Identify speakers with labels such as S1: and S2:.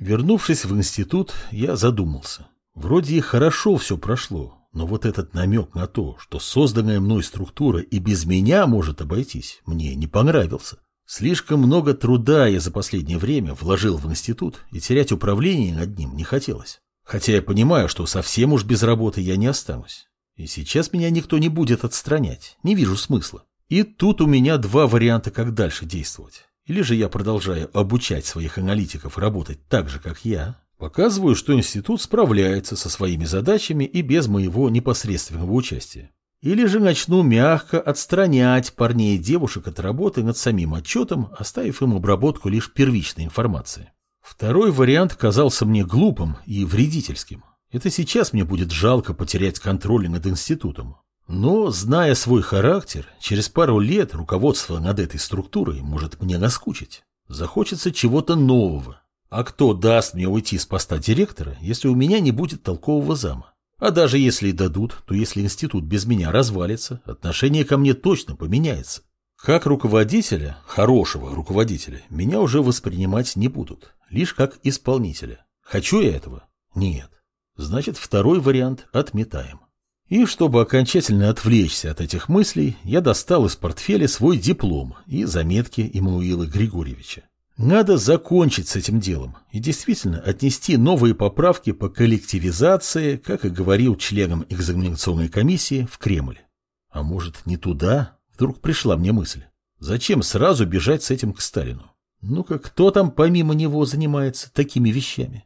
S1: Вернувшись в институт, я задумался. Вроде и хорошо все прошло, но вот этот намек на то, что созданная мной структура и без меня может обойтись, мне не понравился. Слишком много труда я за последнее время вложил в институт, и терять управление над ним не хотелось. Хотя я понимаю, что совсем уж без работы я не останусь. И сейчас меня никто не будет отстранять, не вижу смысла. И тут у меня два варианта, как дальше действовать. Или же я продолжаю обучать своих аналитиков работать так же, как я, показываю, что институт справляется со своими задачами и без моего непосредственного участия. Или же начну мягко отстранять парней и девушек от работы над самим отчетом, оставив им обработку лишь первичной информации. Второй вариант казался мне глупым и вредительским. Это сейчас мне будет жалко потерять контроль над институтом. Но, зная свой характер, через пару лет руководство над этой структурой может мне наскучить. Захочется чего-то нового. А кто даст мне уйти с поста директора, если у меня не будет толкового зама? А даже если и дадут, то если институт без меня развалится, отношение ко мне точно поменяется. Как руководителя, хорошего руководителя, меня уже воспринимать не будут, лишь как исполнителя. Хочу я этого? Нет. Значит, второй вариант отметаем. И чтобы окончательно отвлечься от этих мыслей, я достал из портфеля свой диплом и заметки Иммануила Григорьевича. Надо закончить с этим делом и действительно отнести новые поправки по коллективизации, как и говорил членам экзаменационной комиссии, в Кремль. А может, не туда? Вдруг пришла мне мысль. Зачем сразу бежать с этим к Сталину? Ну-ка, кто там помимо него занимается такими вещами?